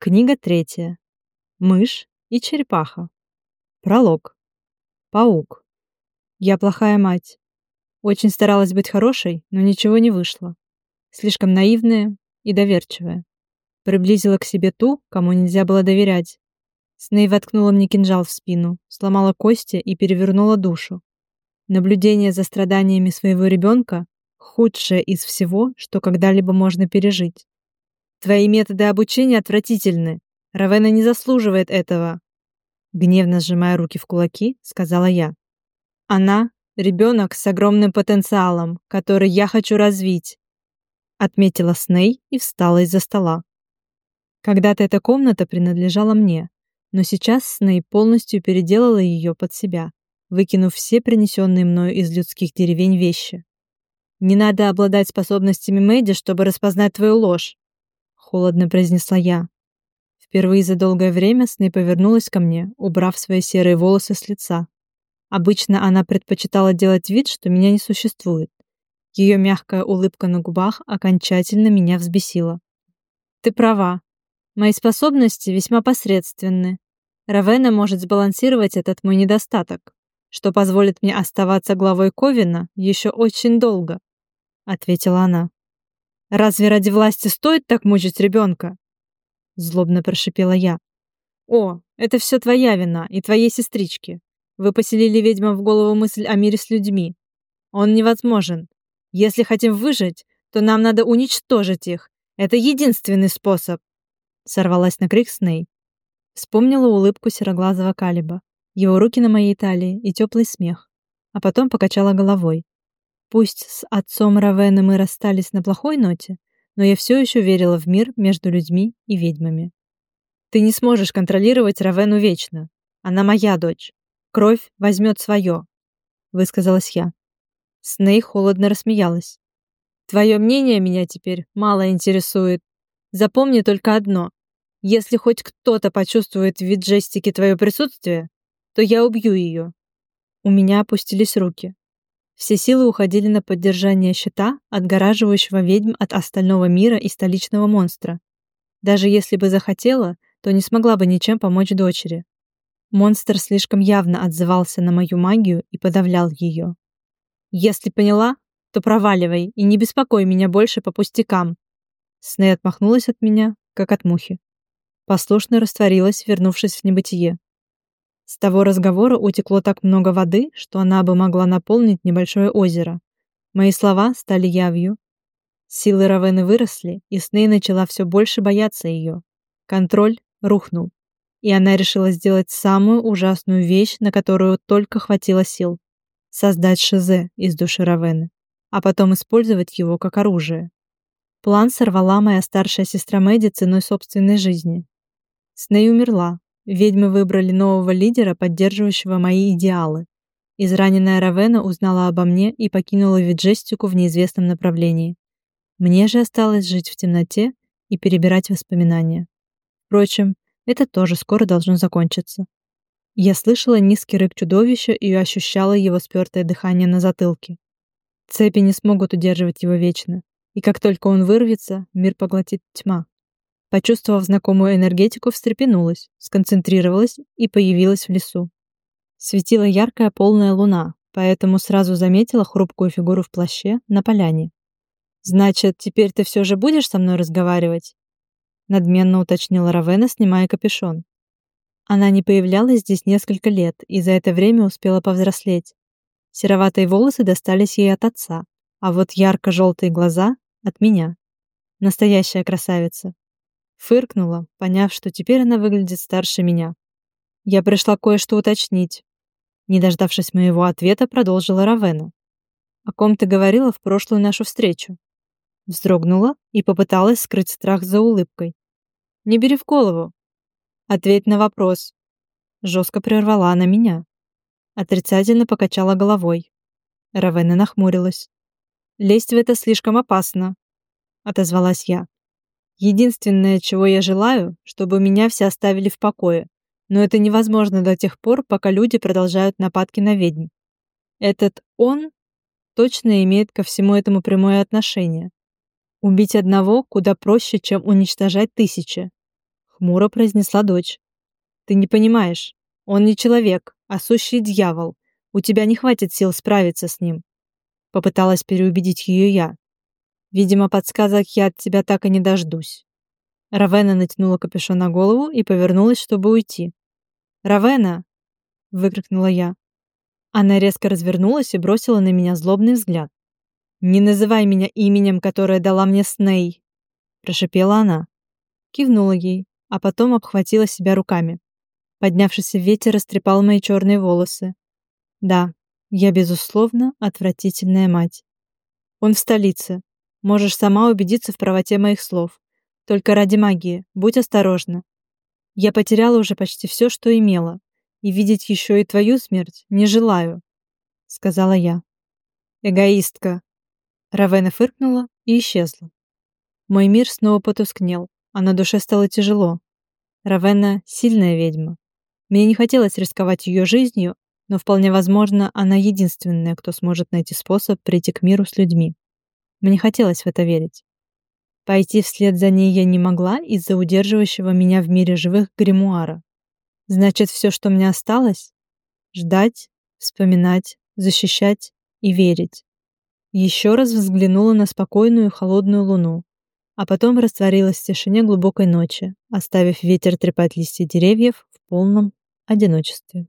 Книга третья. Мышь и черепаха. Пролог. Паук. Я плохая мать. Очень старалась быть хорошей, но ничего не вышло. Слишком наивная и доверчивая. Приблизила к себе ту, кому нельзя было доверять. Сней воткнула мне кинжал в спину, сломала кости и перевернула душу. Наблюдение за страданиями своего ребенка – худшее из всего, что когда-либо можно пережить. Твои методы обучения отвратительны. Равена не заслуживает этого. Гневно сжимая руки в кулаки, сказала я. Она — ребенок с огромным потенциалом, который я хочу развить. Отметила Сней и встала из-за стола. Когда-то эта комната принадлежала мне, но сейчас Сней полностью переделала ее под себя, выкинув все принесенные мною из людских деревень вещи. Не надо обладать способностями Мэйди, чтобы распознать твою ложь холодно произнесла я. Впервые за долгое время Сней повернулась ко мне, убрав свои серые волосы с лица. Обычно она предпочитала делать вид, что меня не существует. Ее мягкая улыбка на губах окончательно меня взбесила. Ты права. Мои способности весьма посредственны. Равена может сбалансировать этот мой недостаток, что позволит мне оставаться главой Ковина еще очень долго, ответила она. Разве ради власти стоит так мучить ребенка? Злобно прошипела я. О, это все твоя вина и твоей сестрички. Вы поселили ведьмам в голову мысль о мире с людьми. Он невозможен. Если хотим выжить, то нам надо уничтожить их. Это единственный способ. Сорвалась на крик Сней. Вспомнила улыбку сероглазого Калиба, его руки на моей талии и теплый смех. А потом покачала головой. Пусть с отцом Равена мы расстались на плохой ноте, но я все еще верила в мир между людьми и ведьмами. Ты не сможешь контролировать Равену вечно. Она моя дочь. Кровь возьмет свое, высказалась я. Сней холодно рассмеялась. Твое мнение меня теперь мало интересует. Запомни только одно. Если хоть кто-то почувствует в виджестике твое присутствие, то я убью ее. У меня опустились руки. Все силы уходили на поддержание щита, отгораживающего ведьм от остального мира и столичного монстра. Даже если бы захотела, то не смогла бы ничем помочь дочери. Монстр слишком явно отзывался на мою магию и подавлял ее. «Если поняла, то проваливай и не беспокой меня больше по пустякам». Сней отмахнулась от меня, как от мухи. Послушно растворилась, вернувшись в небытие. С того разговора утекло так много воды, что она бы могла наполнить небольшое озеро. Мои слова стали явью. Силы Равены выросли, и Сней начала все больше бояться ее. Контроль рухнул, и она решила сделать самую ужасную вещь, на которую только хватило сил — создать Шизе из души Равены, а потом использовать его как оружие. План сорвала моя старшая сестра Мэдди ценой собственной жизни. Сней умерла, Ведьмы выбрали нового лидера, поддерживающего мои идеалы. Израненная Равена узнала обо мне и покинула Виджестику в неизвестном направлении. Мне же осталось жить в темноте и перебирать воспоминания. Впрочем, это тоже скоро должно закончиться. Я слышала низкий рык чудовища и ощущала его спёртое дыхание на затылке. Цепи не смогут удерживать его вечно, и как только он вырвется, мир поглотит тьма. Почувствовав знакомую энергетику, встрепенулась, сконцентрировалась и появилась в лесу. Светила яркая полная луна, поэтому сразу заметила хрупкую фигуру в плаще на поляне. «Значит, теперь ты все же будешь со мной разговаривать?» Надменно уточнила Равена, снимая капюшон. Она не появлялась здесь несколько лет и за это время успела повзрослеть. Сероватые волосы достались ей от отца, а вот ярко-желтые глаза — от меня. Настоящая красавица. Фыркнула, поняв, что теперь она выглядит старше меня. Я пришла кое-что уточнить. Не дождавшись моего ответа, продолжила Равена. «О ком ты говорила в прошлую нашу встречу?» Вздрогнула и попыталась скрыть страх за улыбкой. «Не бери в голову. Ответь на вопрос». Жестко прервала она меня. Отрицательно покачала головой. Равена нахмурилась. «Лезть в это слишком опасно», — отозвалась я. Единственное, чего я желаю, чтобы меня все оставили в покое. Но это невозможно до тех пор, пока люди продолжают нападки на ведьм. Этот «он» точно имеет ко всему этому прямое отношение. Убить одного куда проще, чем уничтожать тысячи. хмуро произнесла дочь. Ты не понимаешь. Он не человек, а сущий дьявол. У тебя не хватит сил справиться с ним. Попыталась переубедить ее я. Видимо, подсказок я от тебя так и не дождусь. Равена натянула капюшон на голову и повернулась, чтобы уйти. «Равена!» — выкрикнула я. Она резко развернулась и бросила на меня злобный взгляд. «Не называй меня именем, которое дала мне Сней!» — прошипела она. Кивнула ей, а потом обхватила себя руками. Поднявшийся ветер растрепал мои черные волосы. Да, я, безусловно, отвратительная мать. Он в столице. Можешь сама убедиться в правоте моих слов. Только ради магии, будь осторожна. Я потеряла уже почти все, что имела, и видеть еще и твою смерть не желаю, сказала я. Эгоистка. Равена фыркнула и исчезла. Мой мир снова потускнел, а на душе стало тяжело. Равена сильная ведьма, мне не хотелось рисковать ее жизнью, но вполне возможно, она единственная, кто сможет найти способ прийти к миру с людьми. Мне хотелось в это верить. Пойти вслед за ней я не могла из-за удерживающего меня в мире живых гримуара. Значит, все, что мне осталось — ждать, вспоминать, защищать и верить. Еще раз взглянула на спокойную холодную луну, а потом растворилась в тишине глубокой ночи, оставив ветер трепать листья деревьев в полном одиночестве.